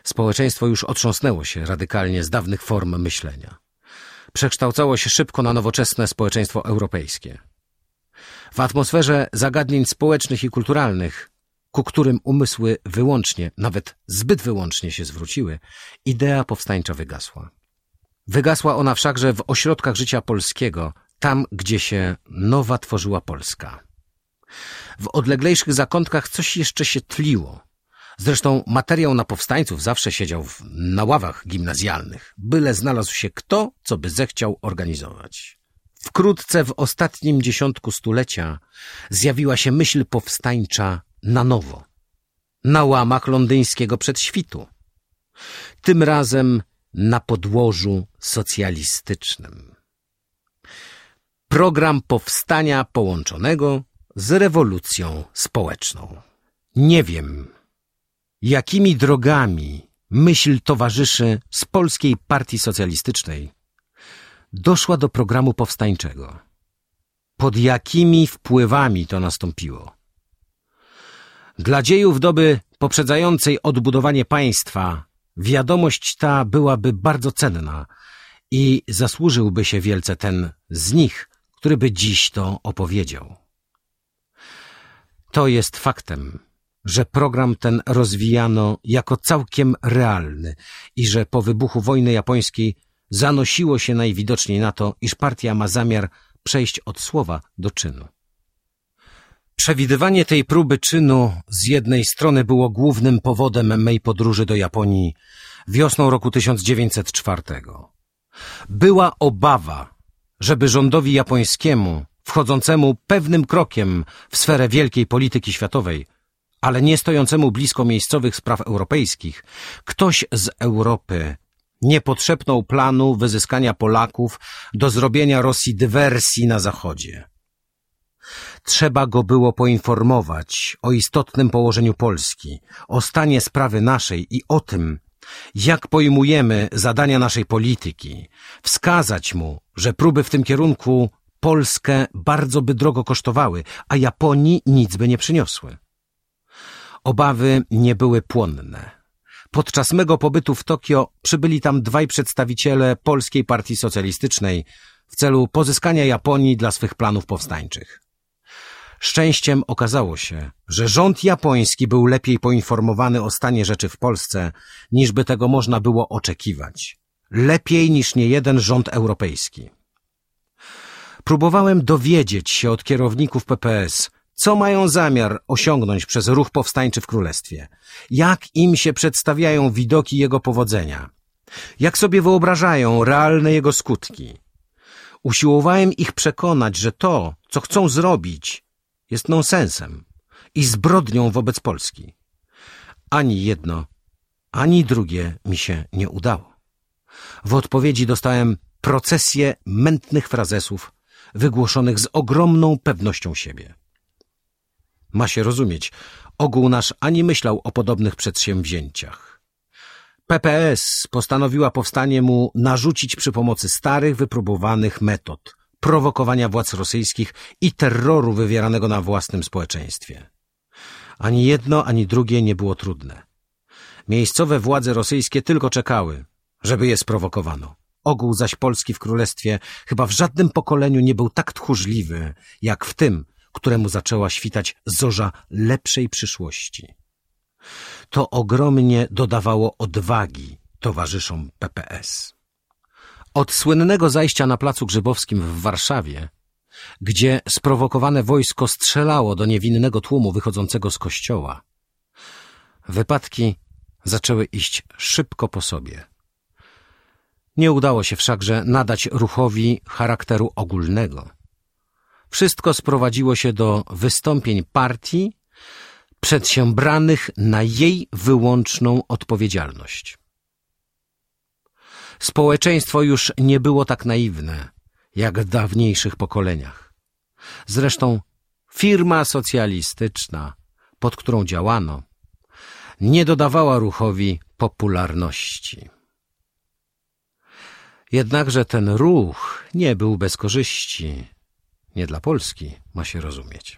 [SPEAKER 1] Społeczeństwo już otrząsnęło się radykalnie z dawnych form myślenia. Przekształcało się szybko na nowoczesne społeczeństwo europejskie. W atmosferze zagadnień społecznych i kulturalnych, ku którym umysły wyłącznie, nawet zbyt wyłącznie się zwróciły, idea powstańcza wygasła. Wygasła ona wszakże w ośrodkach życia polskiego, tam, gdzie się nowa tworzyła Polska. W odleglejszych zakątkach coś jeszcze się tliło. Zresztą materiał na powstańców zawsze siedział w, na ławach gimnazjalnych, byle znalazł się kto, co by zechciał organizować. Wkrótce w ostatnim dziesiątku stulecia zjawiła się myśl powstańcza na nowo, na łamach londyńskiego przedświtu. Tym razem na podłożu socjalistycznym program powstania połączonego z rewolucją społeczną. Nie wiem, jakimi drogami myśl towarzyszy z Polskiej Partii Socjalistycznej doszła do programu powstańczego. Pod jakimi wpływami to nastąpiło? Dla dziejów doby poprzedzającej odbudowanie państwa wiadomość ta byłaby bardzo cenna i zasłużyłby się wielce ten z nich, który by dziś to opowiedział. To jest faktem, że program ten rozwijano jako całkiem realny i że po wybuchu wojny japońskiej zanosiło się najwidoczniej na to, iż partia ma zamiar przejść od słowa do czynu. Przewidywanie tej próby czynu z jednej strony było głównym powodem mej podróży do Japonii wiosną roku 1904. Była obawa, żeby rządowi japońskiemu, wchodzącemu pewnym krokiem w sferę wielkiej polityki światowej, ale nie stojącemu blisko miejscowych spraw europejskich, ktoś z Europy nie potrzepnął planu wyzyskania Polaków do zrobienia Rosji dywersji na Zachodzie. Trzeba go było poinformować o istotnym położeniu Polski, o stanie sprawy naszej i o tym, Jak pojmujemy zadania naszej polityki, wskazać mu, że próby w tym kierunku Polskę bardzo by drogo kosztowały, a Japonii nic by nie przyniosły. Obawy nie były płonne. Podczas mego pobytu w Tokio przybyli tam dwaj przedstawiciele Polskiej Partii Socjalistycznej w celu pozyskania Japonii dla swych planów powstańczych. Szczęściem okazało się, że rząd japoński był lepiej poinformowany o stanie rzeczy w Polsce, niż by tego można było oczekiwać. Lepiej niż niejeden rząd europejski. Próbowałem dowiedzieć się od kierowników PPS, co mają zamiar osiągnąć przez ruch powstańczy w Królestwie, jak im się przedstawiają widoki jego powodzenia, jak sobie wyobrażają realne jego skutki. Usiłowałem ich przekonać, że to, co chcą zrobić, jest nonsensem i zbrodnią wobec Polski. Ani jedno, ani drugie mi się nie udało. W odpowiedzi dostałem procesję mętnych frazesów, wygłoszonych z ogromną pewnością siebie. Ma się rozumieć, ogół nasz ani myślał o podobnych przedsięwzięciach. PPS postanowiła powstanie mu narzucić przy pomocy starych, wypróbowanych metod prowokowania władz rosyjskich i terroru wywieranego na własnym społeczeństwie. Ani jedno, ani drugie nie było trudne. Miejscowe władze rosyjskie tylko czekały, żeby je sprowokowano. Ogół zaś Polski w Królestwie chyba w żadnym pokoleniu nie był tak tchórzliwy, jak w tym, któremu zaczęła świtać zorza lepszej przyszłości. To ogromnie dodawało odwagi towarzyszom PPS. Od słynnego zajścia na placu Grzybowskim w Warszawie, gdzie sprowokowane wojsko strzelało do niewinnego tłumu wychodzącego z kościoła, wypadki zaczęły iść szybko po sobie. Nie udało się wszakże nadać ruchowi charakteru ogólnego. Wszystko sprowadziło się do wystąpień partii przedsiębranych na jej wyłączną odpowiedzialność. Społeczeństwo już nie było tak naiwne, jak w dawniejszych pokoleniach. Zresztą firma socjalistyczna, pod którą działano, nie dodawała ruchowi popularności. Jednakże ten ruch nie był bez korzyści. Nie dla Polski, ma się rozumieć.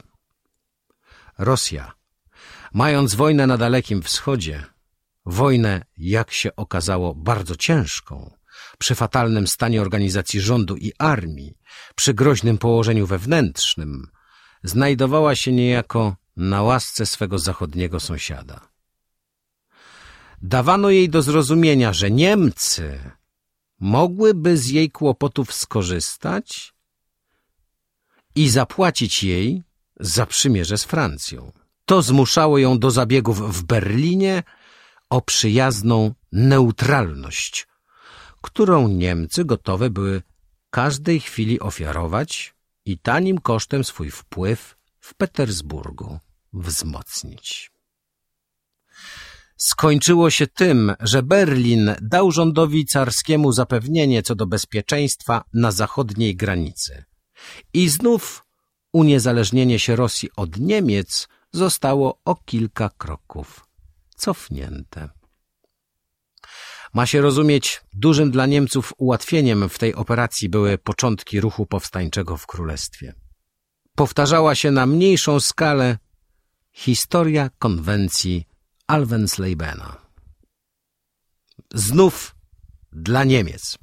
[SPEAKER 1] Rosja, mając wojnę na Dalekim Wschodzie, Wojnę, jak się okazało, bardzo ciężką, przy fatalnym stanie organizacji rządu i armii, przy groźnym położeniu wewnętrznym, znajdowała się niejako na łasce swego zachodniego sąsiada. Dawano jej do zrozumienia, że Niemcy mogłyby z jej kłopotów skorzystać i zapłacić jej za przymierze z Francją. To zmuszało ją do zabiegów w Berlinie, o przyjazną neutralność, którą Niemcy gotowe były każdej chwili ofiarować i tanim kosztem swój wpływ w Petersburgu wzmocnić. Skończyło się tym, że Berlin dał rządowi carskiemu zapewnienie co do bezpieczeństwa na zachodniej granicy. I znów uniezależnienie się Rosji od Niemiec zostało o kilka kroków cofnięte. Ma się rozumieć, dużym dla Niemców ułatwieniem w tej operacji były początki ruchu powstańczego w Królestwie. Powtarzała się na mniejszą skalę historia konwencji Alvenslebena. Znów dla Niemiec.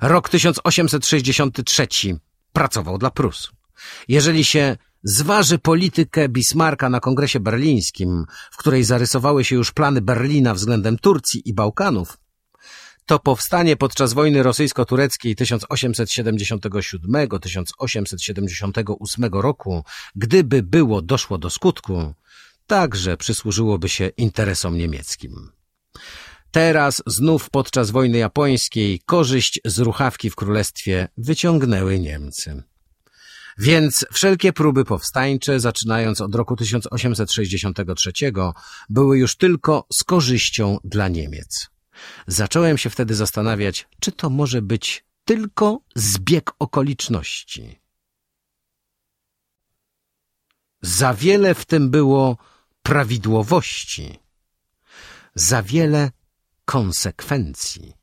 [SPEAKER 1] Rok 1863 pracował dla Prus. Jeżeli się zważy politykę Bismarcka na kongresie berlińskim, w której zarysowały się już plany Berlina względem Turcji i Bałkanów, to powstanie podczas wojny rosyjsko-tureckiej 1877-1878 roku, gdyby było doszło do skutku, także przysłużyłoby się interesom niemieckim. Teraz znów podczas wojny japońskiej korzyść z ruchawki w królestwie wyciągnęły Niemcy. Więc wszelkie próby powstańcze, zaczynając od roku 1863, były już tylko z korzyścią dla Niemiec. Zacząłem się wtedy zastanawiać, czy to może być tylko zbieg okoliczności. Za wiele w tym było prawidłowości, za wiele konsekwencji.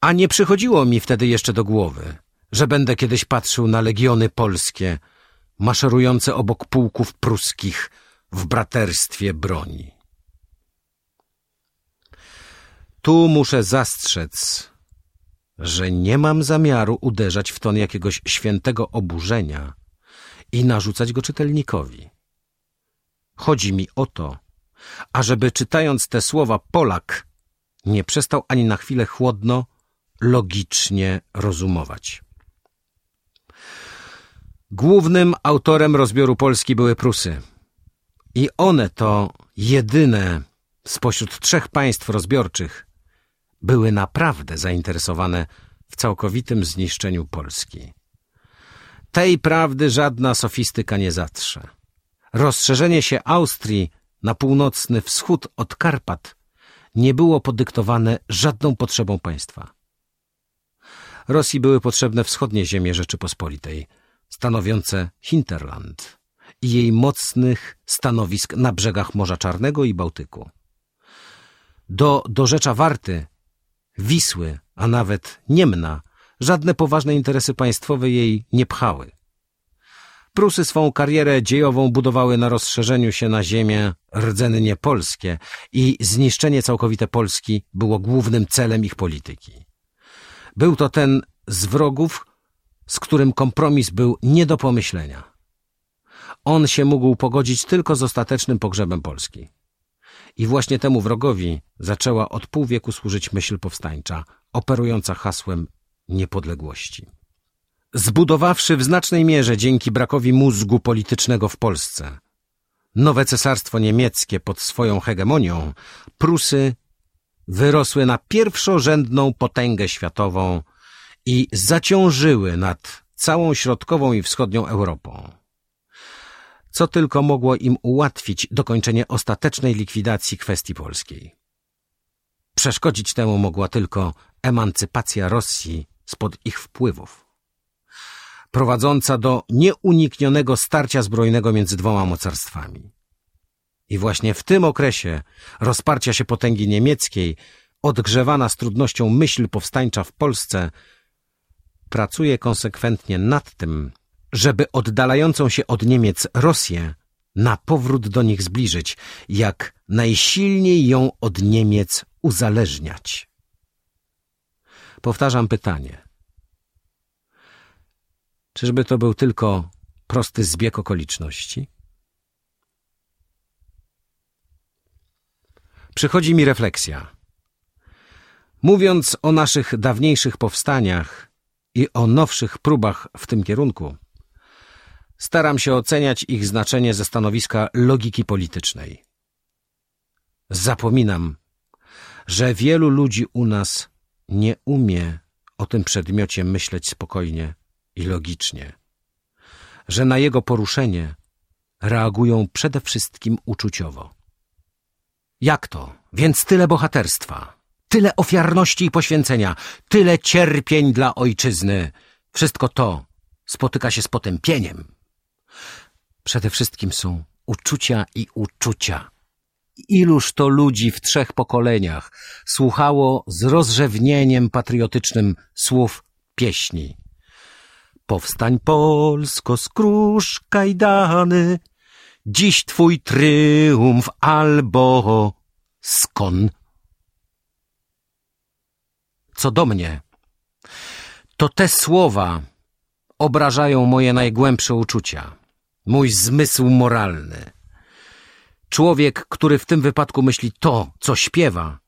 [SPEAKER 1] A nie przychodziło mi wtedy jeszcze do głowy, że będę kiedyś patrzył na legiony polskie, maszerujące obok pułków pruskich w braterstwie broni. Tu muszę zastrzec, że nie mam zamiaru uderzać w ton jakiegoś świętego oburzenia i narzucać go czytelnikowi. Chodzi mi o to, ażeby czytając te słowa Polak nie przestał ani na chwilę chłodno, logicznie rozumować. Głównym autorem rozbioru Polski były Prusy. I one to jedyne spośród trzech państw rozbiorczych były naprawdę zainteresowane w całkowitym zniszczeniu Polski. Tej prawdy żadna sofistyka nie zatrze. Rozszerzenie się Austrii na północny wschód od Karpat nie było podyktowane żadną potrzebą państwa. Rosji były potrzebne wschodnie ziemie Rzeczypospolitej, stanowiące Hinterland i jej mocnych stanowisk na brzegach Morza Czarnego i Bałtyku. Do dorzecza Warty, Wisły, a nawet Niemna żadne poważne interesy państwowe jej nie pchały. Prusy swą karierę dziejową budowały na rozszerzeniu się na ziemię rdzennie polskie i zniszczenie całkowite Polski było głównym celem ich polityki. Był to ten z wrogów, z którym kompromis był nie do pomyślenia. On się mógł pogodzić tylko z ostatecznym pogrzebem Polski. I właśnie temu wrogowi zaczęła od pół wieku służyć myśl powstańcza, operująca hasłem niepodległości. Zbudowawszy w znacznej mierze dzięki brakowi mózgu politycznego w Polsce nowe cesarstwo niemieckie pod swoją hegemonią, Prusy wyrosły na pierwszorzędną potęgę światową i zaciążyły nad całą środkową i wschodnią Europą. Co tylko mogło im ułatwić dokończenie ostatecznej likwidacji kwestii polskiej. Przeszkodzić temu mogła tylko emancypacja Rosji spod ich wpływów, prowadząca do nieuniknionego starcia zbrojnego między dwoma mocarstwami. I właśnie w tym okresie rozparcia się potęgi niemieckiej, odgrzewana z trudnością myśl powstańcza w Polsce, pracuje konsekwentnie nad tym, żeby oddalającą się od Niemiec Rosję na powrót do nich zbliżyć, jak najsilniej ją od Niemiec uzależniać. Powtarzam pytanie. Czyżby to był tylko prosty zbieg okoliczności? Przychodzi mi refleksja. Mówiąc o naszych dawniejszych powstaniach i o nowszych próbach w tym kierunku, staram się oceniać ich znaczenie ze stanowiska logiki politycznej. Zapominam, że wielu ludzi u nas nie umie o tym przedmiocie myśleć spokojnie i logicznie, że na jego poruszenie reagują przede wszystkim uczuciowo. Jak to? Więc tyle bohaterstwa, tyle ofiarności i poświęcenia, tyle cierpień dla ojczyzny. Wszystko to spotyka się z potępieniem. Przede wszystkim są uczucia i uczucia. Iluż to ludzi w trzech pokoleniach słuchało z rozrzewnieniem patriotycznym słów pieśni. Powstań Polsko, skrusz kajdany, dziś twój tryumf albo skon. Co do mnie, to te słowa obrażają moje najgłębsze uczucia, mój zmysł moralny. Człowiek, który w tym wypadku myśli to, co śpiewa,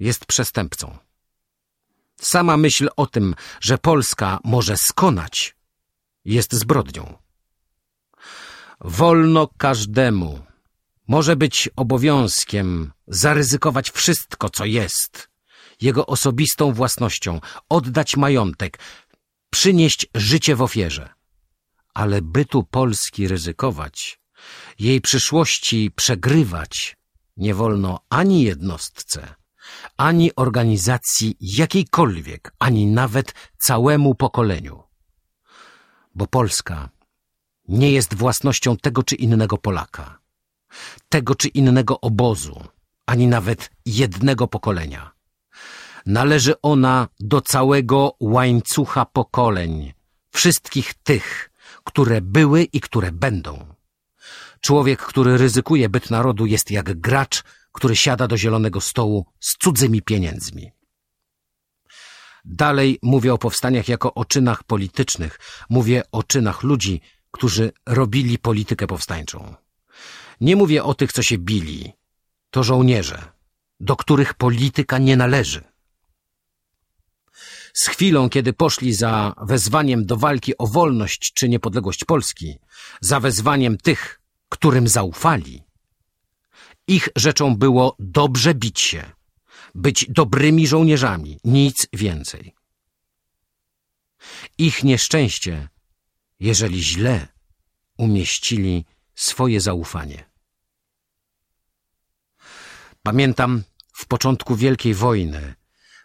[SPEAKER 1] jest przestępcą. Sama myśl o tym, że Polska może skonać, jest zbrodnią. Wolno każdemu, może być obowiązkiem zaryzykować wszystko, co jest, jego osobistą własnością, oddać majątek, przynieść życie w ofierze. Ale bytu Polski ryzykować, jej przyszłości przegrywać nie wolno ani jednostce, ani organizacji jakiejkolwiek, ani nawet całemu pokoleniu. Bo Polska nie jest własnością tego czy innego Polaka, tego czy innego obozu, ani nawet jednego pokolenia. Należy ona do całego łańcucha pokoleń, wszystkich tych, które były i które będą. Człowiek, który ryzykuje byt narodu, jest jak gracz, który siada do zielonego stołu z cudzymi pieniędzmi. Dalej mówię o powstaniach jako o czynach politycznych. Mówię o czynach ludzi, którzy robili politykę powstańczą. Nie mówię o tych, co się bili. To żołnierze, do których polityka nie należy. Z chwilą, kiedy poszli za wezwaniem do walki o wolność czy niepodległość Polski, za wezwaniem tych, którym zaufali, ich rzeczą było dobrze bić się, być dobrymi żołnierzami, nic więcej. Ich nieszczęście, jeżeli źle umieścili swoje zaufanie. Pamiętam, w początku Wielkiej Wojny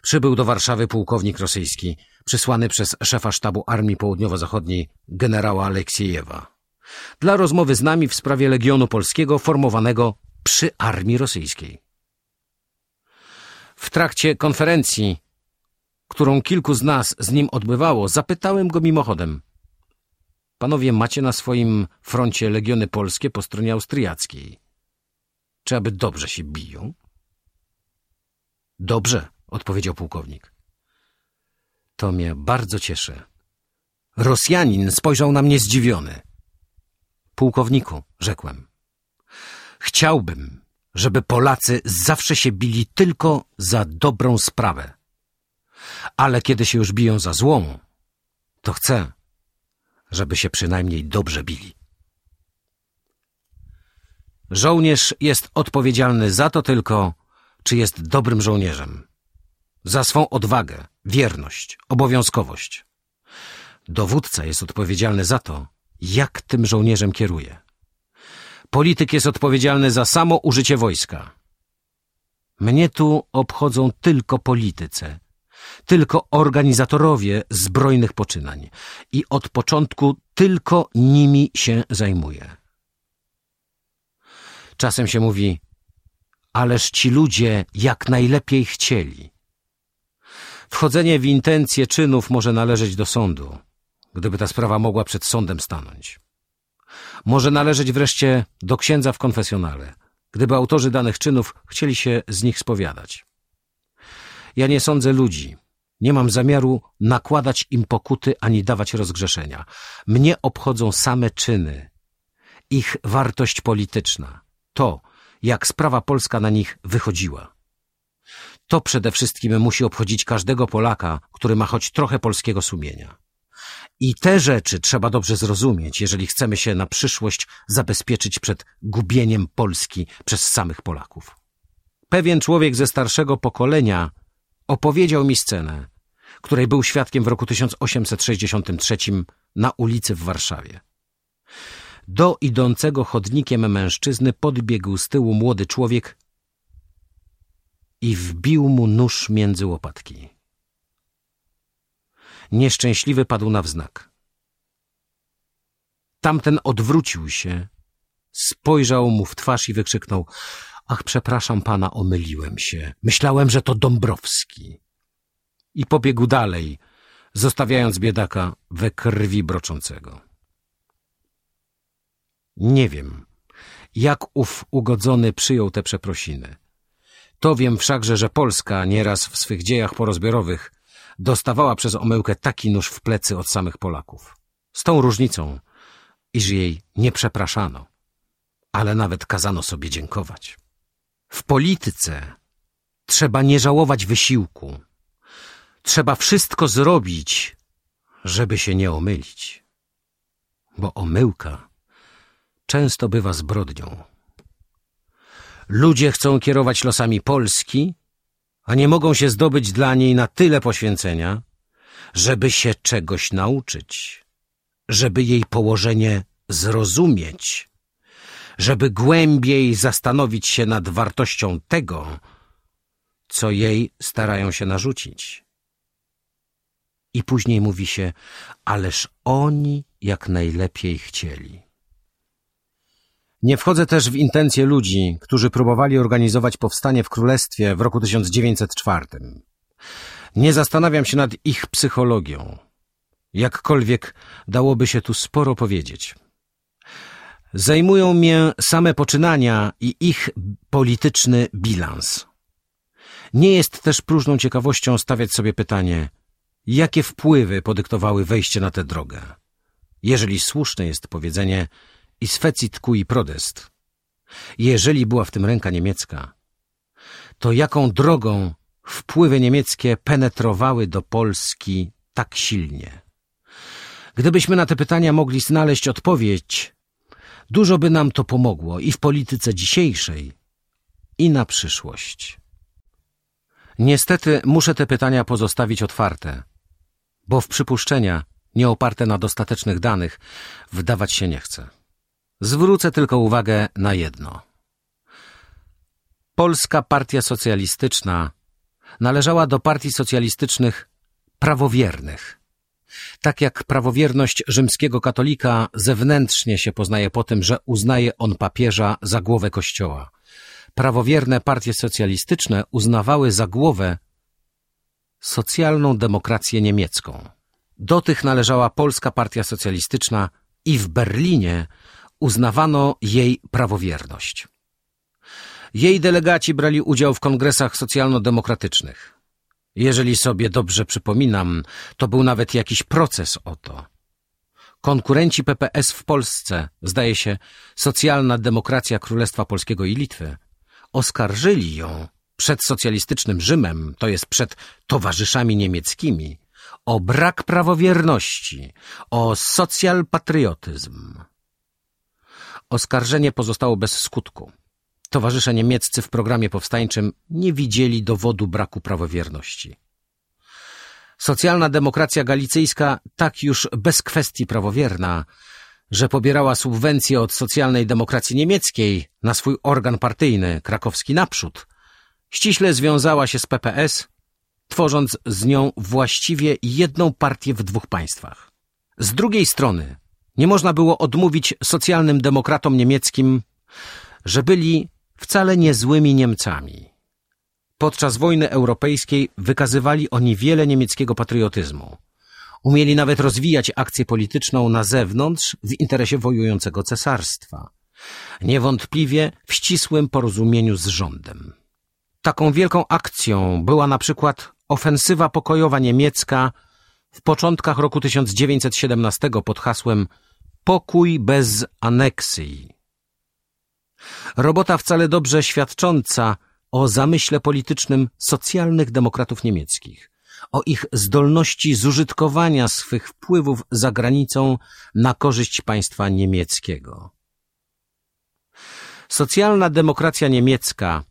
[SPEAKER 1] przybył do Warszawy pułkownik rosyjski, przysłany przez szefa sztabu Armii Południowo-Zachodniej generała Aleksiejewa, dla rozmowy z nami w sprawie Legionu Polskiego formowanego przy armii rosyjskiej. W trakcie konferencji, którą kilku z nas z nim odbywało, zapytałem go mimochodem. Panowie, macie na swoim froncie legiony polskie po stronie austriackiej. Czy aby dobrze się biją? Dobrze, odpowiedział pułkownik. To mnie bardzo cieszy. Rosjanin spojrzał na mnie zdziwiony. Pułkowniku, rzekłem. Chciałbym, żeby Polacy zawsze się bili tylko za dobrą sprawę. Ale kiedy się już biją za złą, to chcę, żeby się przynajmniej dobrze bili. Żołnierz jest odpowiedzialny za to tylko, czy jest dobrym żołnierzem. Za swą odwagę, wierność, obowiązkowość. Dowódca jest odpowiedzialny za to, jak tym żołnierzem kieruje. Polityk jest odpowiedzialny za samo użycie wojska. Mnie tu obchodzą tylko polityce, tylko organizatorowie zbrojnych poczynań i od początku tylko nimi się zajmuję. Czasem się mówi, ależ ci ludzie jak najlepiej chcieli. Wchodzenie w intencje czynów może należeć do sądu, gdyby ta sprawa mogła przed sądem stanąć. Może należeć wreszcie do księdza w konfesjonale, gdyby autorzy danych czynów chcieli się z nich spowiadać. Ja nie sądzę ludzi, nie mam zamiaru nakładać im pokuty ani dawać rozgrzeszenia. Mnie obchodzą same czyny, ich wartość polityczna, to, jak sprawa polska na nich wychodziła. To przede wszystkim musi obchodzić każdego Polaka, który ma choć trochę polskiego sumienia. I te rzeczy trzeba dobrze zrozumieć, jeżeli chcemy się na przyszłość zabezpieczyć przed gubieniem Polski przez samych Polaków. Pewien człowiek ze starszego pokolenia opowiedział mi scenę, której był świadkiem w roku 1863 na ulicy w Warszawie. Do idącego chodnikiem mężczyzny podbiegł z tyłu młody człowiek i wbił mu nóż między łopatki. Nieszczęśliwy padł na wznak. Tamten odwrócił się, spojrzał mu w twarz i wykrzyknął — Ach, przepraszam pana, omyliłem się. Myślałem, że to Dąbrowski. I pobiegł dalej, zostawiając biedaka we krwi broczącego. Nie wiem, jak ów ugodzony przyjął te przeprosiny. To wiem wszakże, że Polska nieraz w swych dziejach porozbiorowych dostawała przez omyłkę taki nóż w plecy od samych Polaków. Z tą różnicą, iż jej nie przepraszano, ale nawet kazano sobie dziękować. W polityce trzeba nie żałować wysiłku. Trzeba wszystko zrobić, żeby się nie omylić. Bo omyłka często bywa zbrodnią. Ludzie chcą kierować losami Polski, a nie mogą się zdobyć dla niej na tyle poświęcenia, żeby się czegoś nauczyć, żeby jej położenie zrozumieć, żeby głębiej zastanowić się nad wartością tego, co jej starają się narzucić. I później mówi się, ależ oni jak najlepiej chcieli. Nie wchodzę też w intencje ludzi, którzy próbowali organizować powstanie w królestwie w roku 1904. Nie zastanawiam się nad ich psychologią. Jakkolwiek dałoby się tu sporo powiedzieć. Zajmują mnie same poczynania i ich polityczny bilans. Nie jest też próżną ciekawością stawiać sobie pytanie, jakie wpływy podyktowały wejście na tę drogę. Jeżeli słuszne jest powiedzenie is fecit cui prodest, jeżeli była w tym ręka niemiecka, to jaką drogą wpływy niemieckie penetrowały do Polski tak silnie? Gdybyśmy na te pytania mogli znaleźć odpowiedź, dużo by nam to pomogło i w polityce dzisiejszej, i na przyszłość. Niestety muszę te pytania pozostawić otwarte, bo w przypuszczenia, nie oparte na dostatecznych danych, wdawać się nie chcę. Zwrócę tylko uwagę na jedno. Polska Partia Socjalistyczna należała do partii socjalistycznych prawowiernych. Tak jak prawowierność rzymskiego katolika zewnętrznie się poznaje po tym, że uznaje on papieża za głowę kościoła. Prawowierne partie socjalistyczne uznawały za głowę socjalną demokrację niemiecką. Do tych należała Polska Partia Socjalistyczna i w Berlinie uznawano jej prawowierność. Jej delegaci brali udział w kongresach socjalno-demokratycznych. Jeżeli sobie dobrze przypominam, to był nawet jakiś proces o to. Konkurenci PPS w Polsce, zdaje się, socjalna demokracja Królestwa Polskiego i Litwy, oskarżyli ją przed socjalistycznym Rzymem, to jest przed towarzyszami niemieckimi, o brak prawowierności, o socjalpatriotyzm. Oskarżenie pozostało bez skutku. Towarzysze niemieccy w programie powstańczym nie widzieli dowodu braku prawowierności. Socjalna demokracja galicyjska tak już bez kwestii prawowierna, że pobierała subwencje od socjalnej demokracji niemieckiej na swój organ partyjny, krakowski naprzód, ściśle związała się z PPS, tworząc z nią właściwie jedną partię w dwóch państwach. Z drugiej strony nie można było odmówić socjalnym demokratom niemieckim, że byli wcale niezłymi Niemcami. Podczas wojny europejskiej wykazywali oni wiele niemieckiego patriotyzmu. Umieli nawet rozwijać akcję polityczną na zewnątrz w interesie wojującego cesarstwa. Niewątpliwie w ścisłym porozumieniu z rządem. Taką wielką akcją była na przykład ofensywa pokojowa niemiecka w początkach roku 1917 pod hasłem Pokój bez aneksji. Robota wcale dobrze świadcząca o zamyśle politycznym socjalnych demokratów niemieckich, o ich zdolności zużytkowania swych wpływów za granicą na korzyść państwa niemieckiego. Socjalna demokracja niemiecka